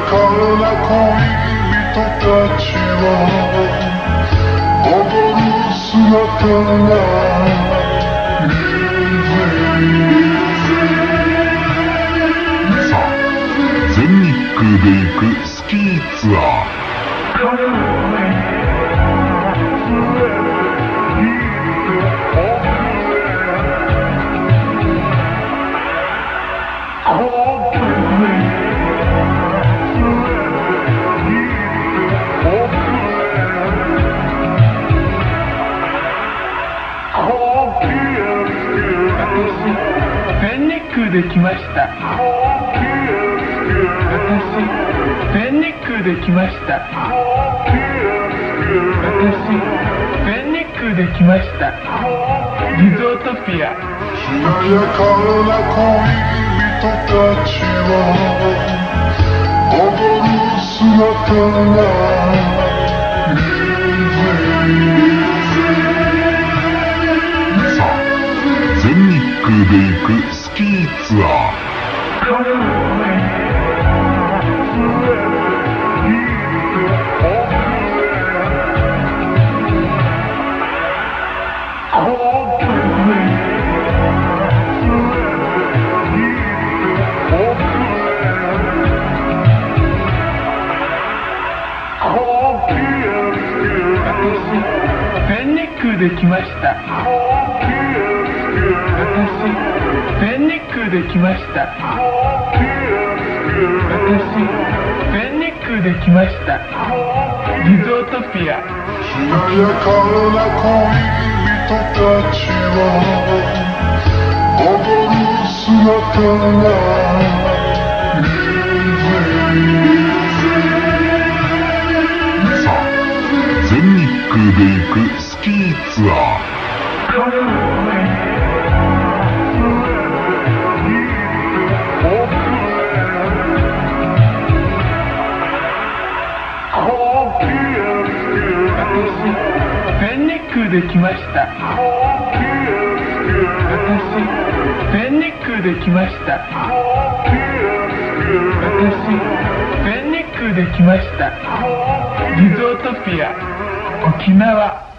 かな恋人たちは踊る姿がさあ全日空で行くスキーツアー全日空で来ました。私全日空で来ました。私全日空で来ました。リゾートピア。しなやかな恋人たちは踊る姿が。さ全日空で行くスキーツアー全日空で来ました。私全日空で来ました。私全日空で来ました。リゾートピアしなやかな恋人たちは踊る姿がさあ全日空で行くスキーツアー。全日空で来ました。私全日空で来ました。私全日空で来ました。リゾートピア沖縄。